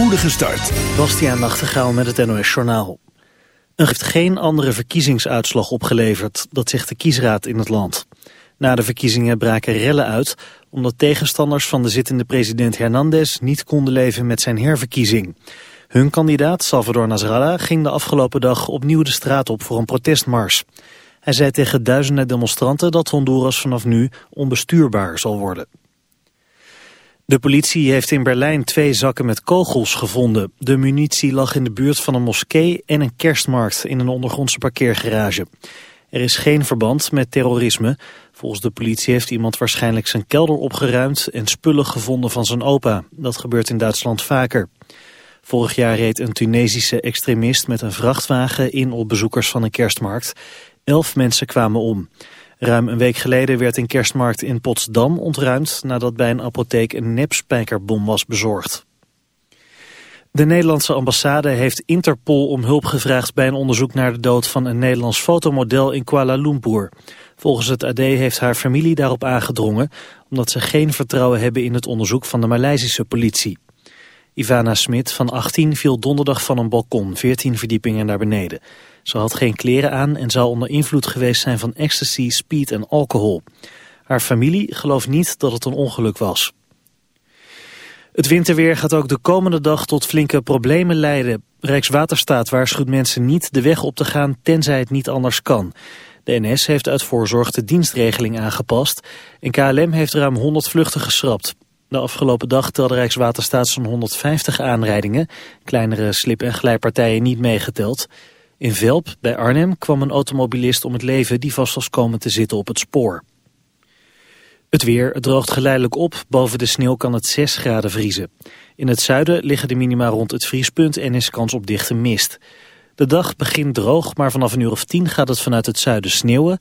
spoedige start. Bastiaan Nachtegaal met het NOS Journaal. Er heeft geen andere verkiezingsuitslag opgeleverd, dat zegt de kiesraad in het land. Na de verkiezingen braken rellen uit, omdat tegenstanders van de zittende president Hernandez niet konden leven met zijn herverkiezing. Hun kandidaat, Salvador Nasrallah, ging de afgelopen dag opnieuw de straat op voor een protestmars. Hij zei tegen duizenden demonstranten dat Honduras vanaf nu onbestuurbaar zal worden. De politie heeft in Berlijn twee zakken met kogels gevonden. De munitie lag in de buurt van een moskee en een kerstmarkt in een ondergrondse parkeergarage. Er is geen verband met terrorisme. Volgens de politie heeft iemand waarschijnlijk zijn kelder opgeruimd en spullen gevonden van zijn opa. Dat gebeurt in Duitsland vaker. Vorig jaar reed een Tunesische extremist met een vrachtwagen in op bezoekers van een kerstmarkt. Elf mensen kwamen om. Ruim een week geleden werd een kerstmarkt in Potsdam ontruimd... nadat bij een apotheek een nepspijkerbom was bezorgd. De Nederlandse ambassade heeft Interpol om hulp gevraagd... bij een onderzoek naar de dood van een Nederlands fotomodel in Kuala Lumpur. Volgens het AD heeft haar familie daarop aangedrongen... omdat ze geen vertrouwen hebben in het onderzoek van de Maleisische politie. Ivana Smit van 18 viel donderdag van een balkon 14 verdiepingen naar beneden. Ze had geen kleren aan en zou onder invloed geweest zijn van ecstasy, speed en alcohol. Haar familie gelooft niet dat het een ongeluk was. Het winterweer gaat ook de komende dag tot flinke problemen leiden. Rijkswaterstaat waarschuwt mensen niet de weg op te gaan tenzij het niet anders kan. De NS heeft uit voorzorg de dienstregeling aangepast en KLM heeft ruim 100 vluchten geschrapt. De afgelopen dag telde Rijkswaterstaat zo'n 150 aanrijdingen, kleinere slip- en glijpartijen niet meegeteld. In Velp, bij Arnhem, kwam een automobilist om het leven die vast was komen te zitten op het spoor. Het weer het droogt geleidelijk op. Boven de sneeuw kan het 6 graden vriezen. In het zuiden liggen de minima rond het vriespunt en is kans op dichte mist. De dag begint droog, maar vanaf een uur of 10 gaat het vanuit het zuiden sneeuwen.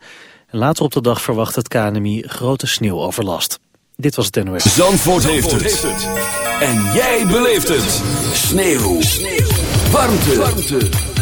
En later op de dag verwacht het KNMI grote sneeuwoverlast. Dit was het NOS. Zandvoort, heeft, het. En jij beleeft het. Sneeuw. sneeuw. Warmte. Warmte.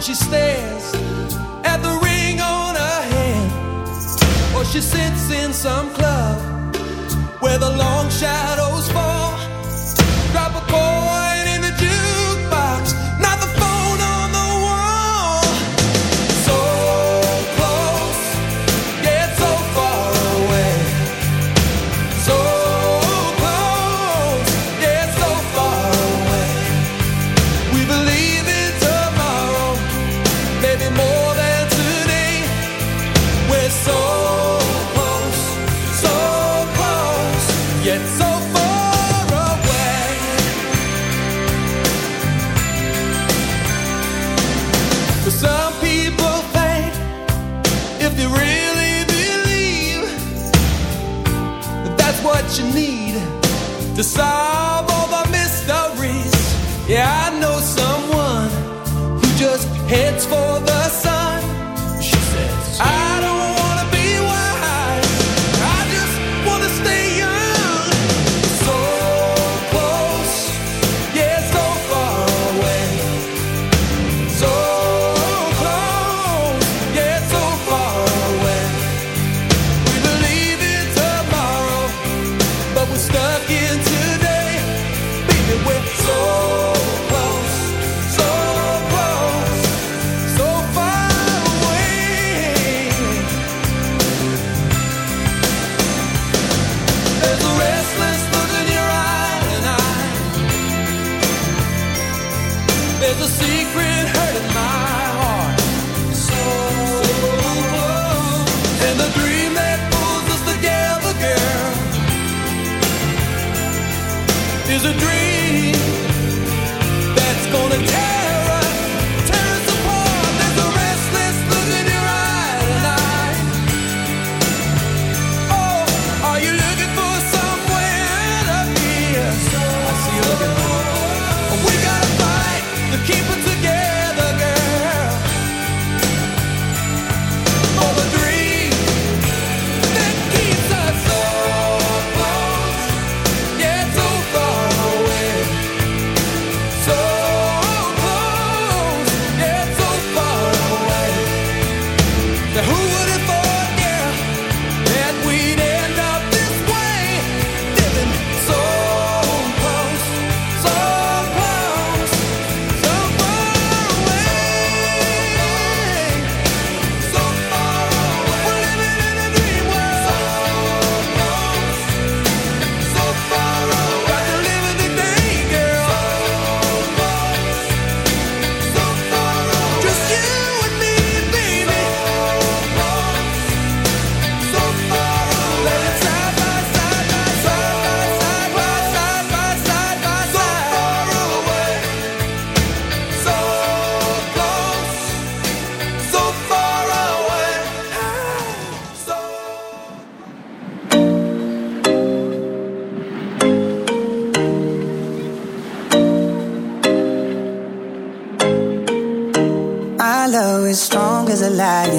antes tem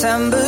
September.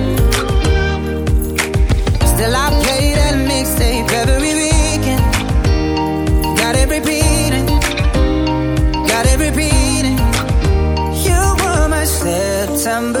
September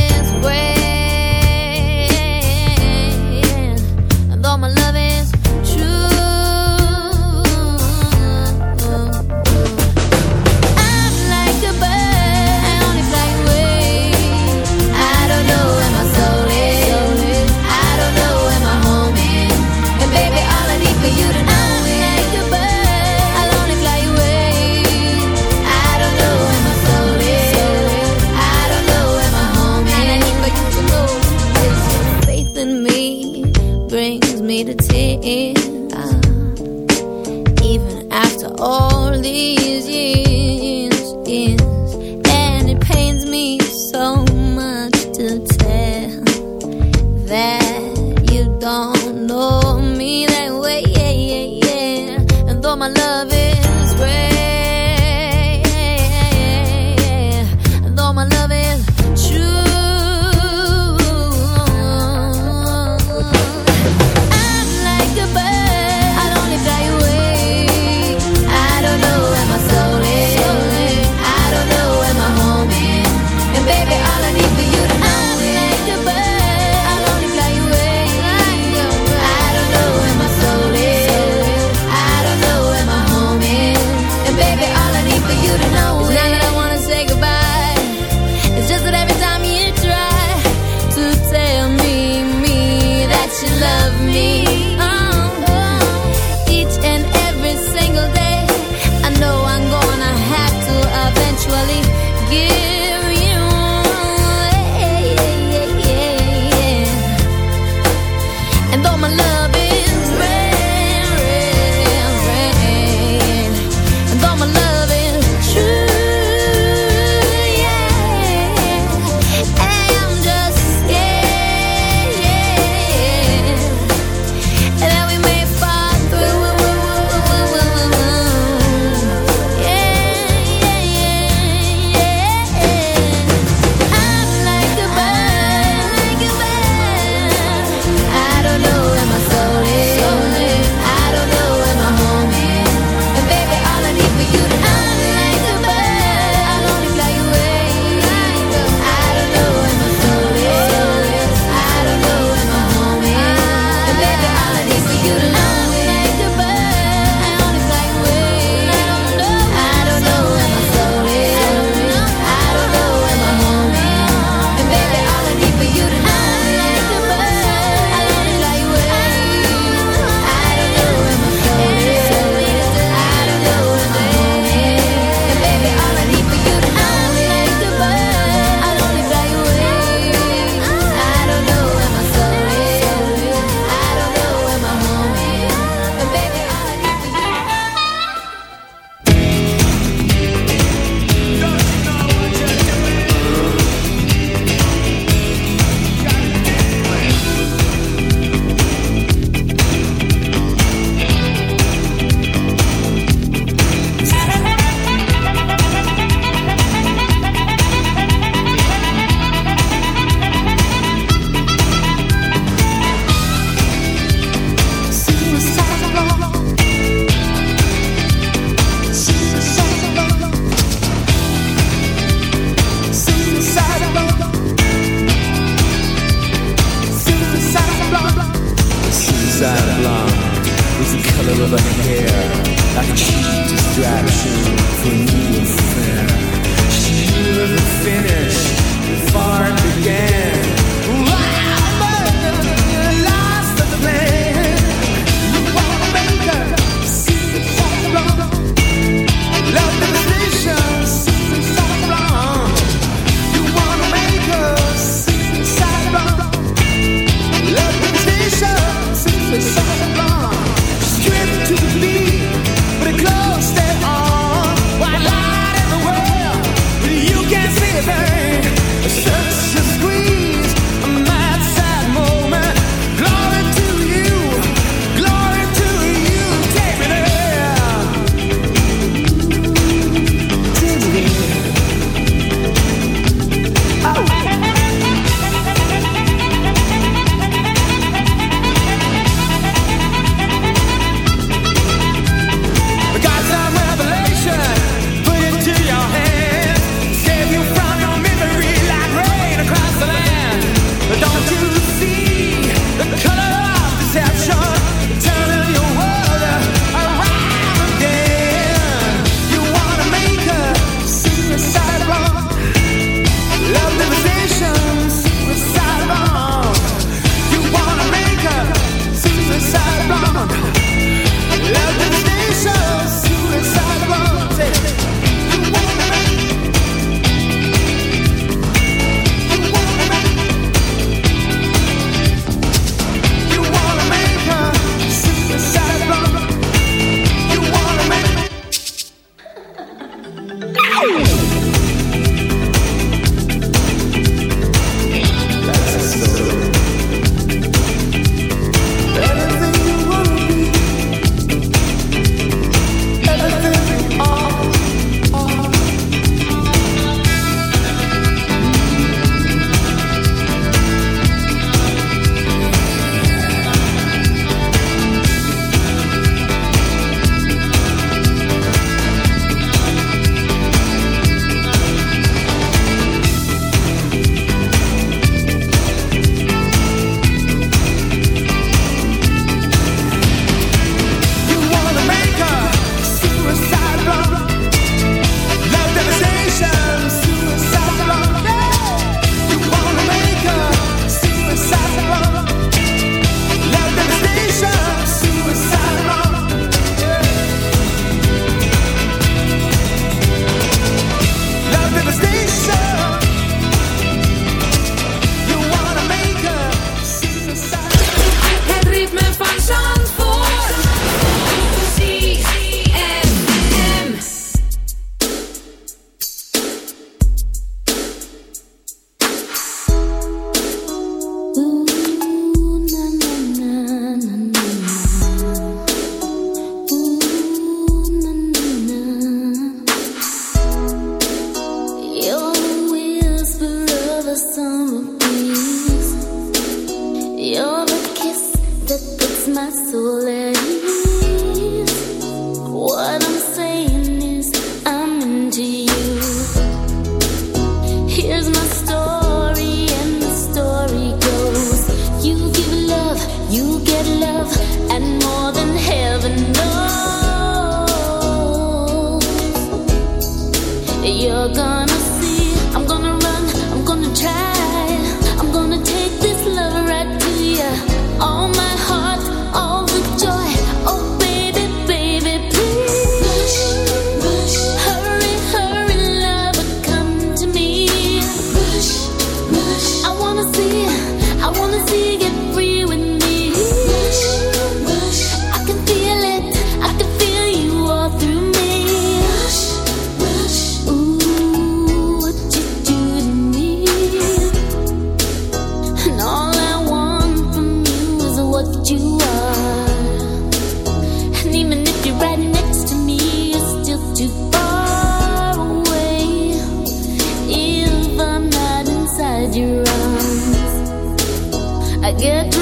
get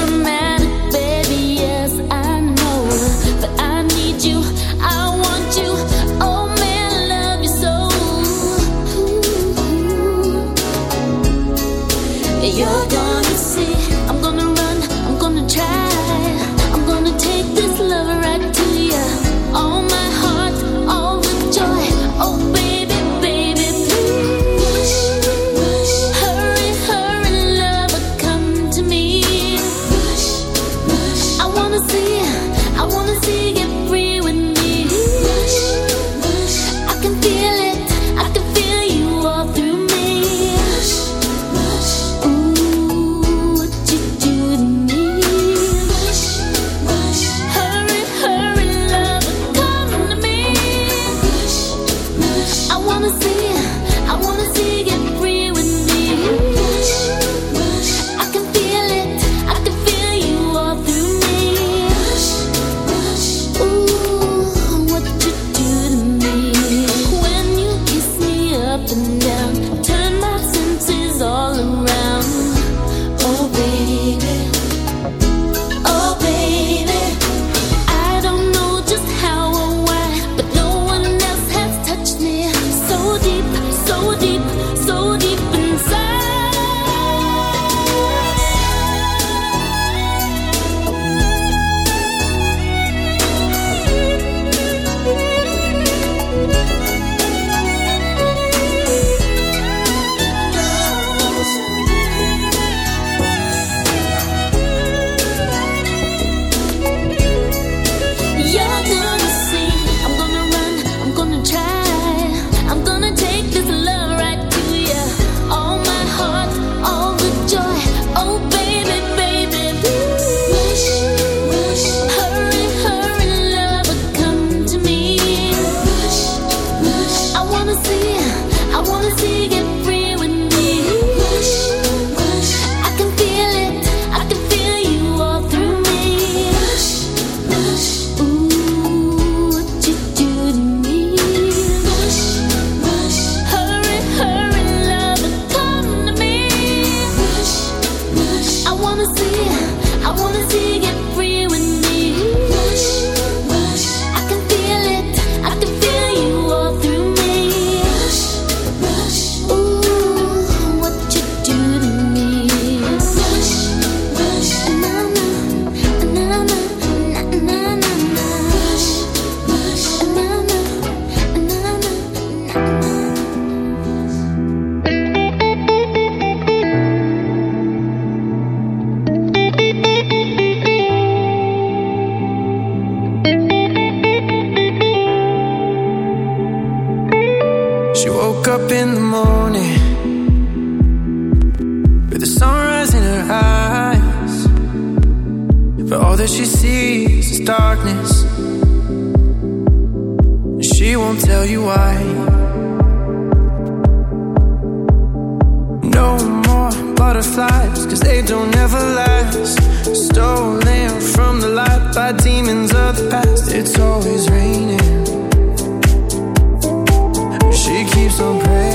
keeps on praying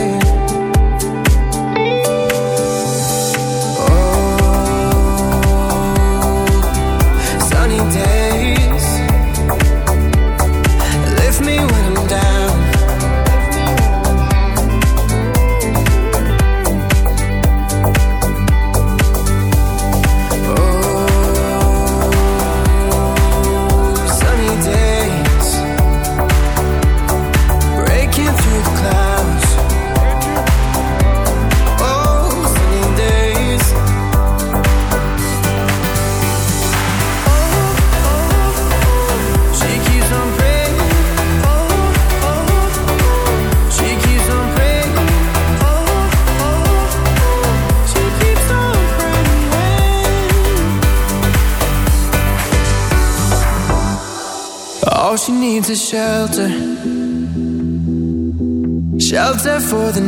for the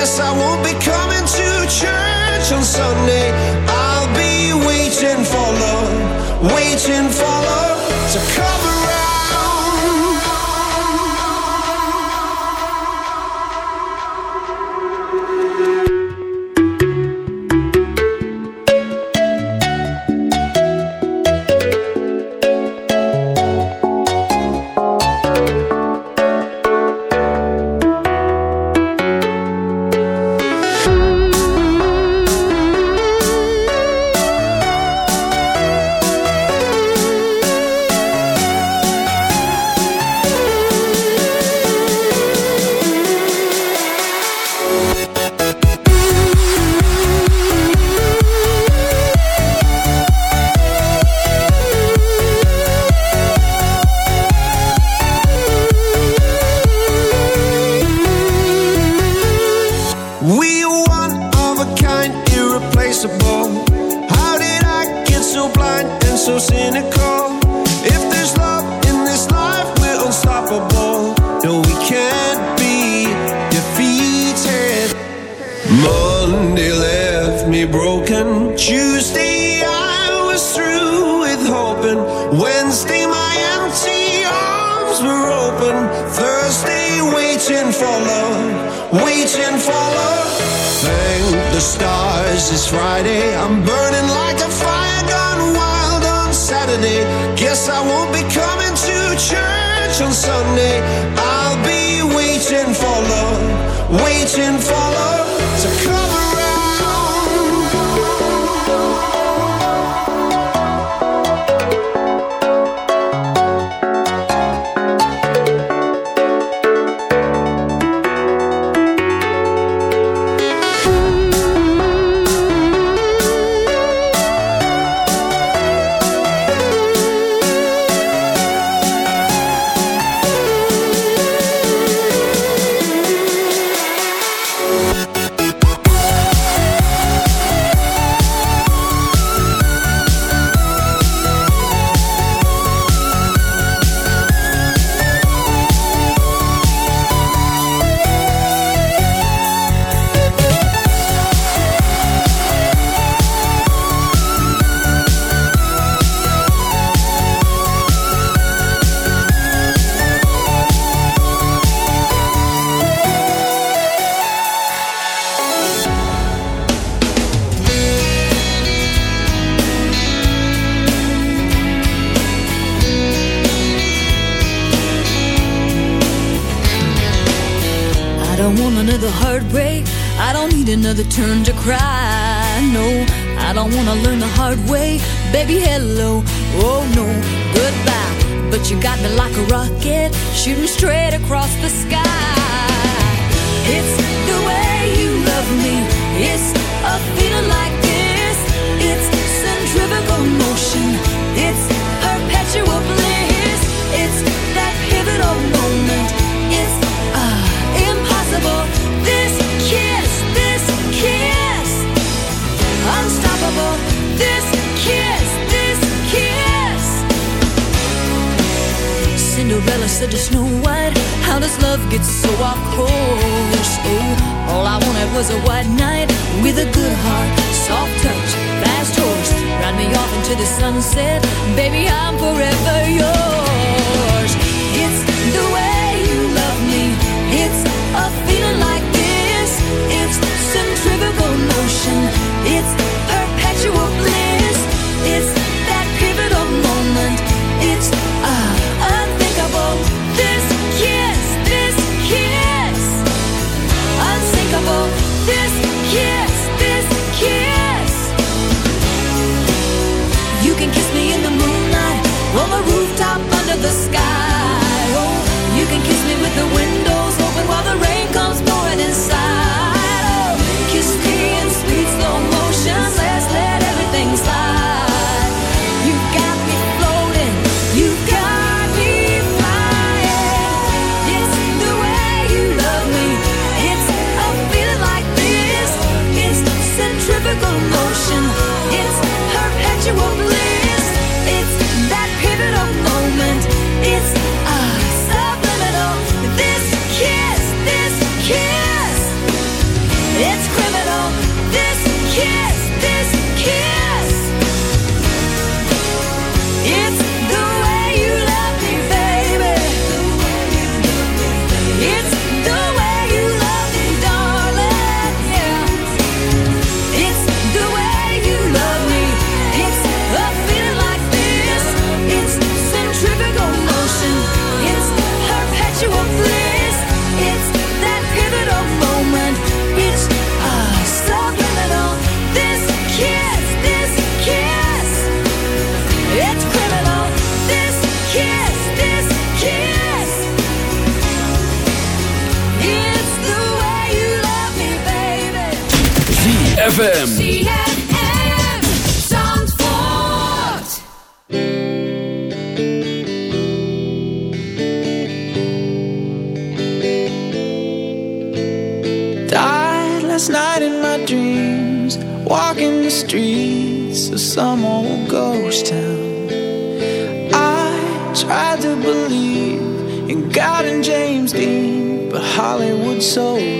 I won't be coming to church on Sunday. was a white knight with a good heart, soft touch, fast horse. ride me off into the sunset, baby, I'm forever yours. ZFM. ZFM. Died last night in my dreams. Walking the streets of some old ghost town. I tried to believe in God and James Dean. But Hollywood sold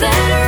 better.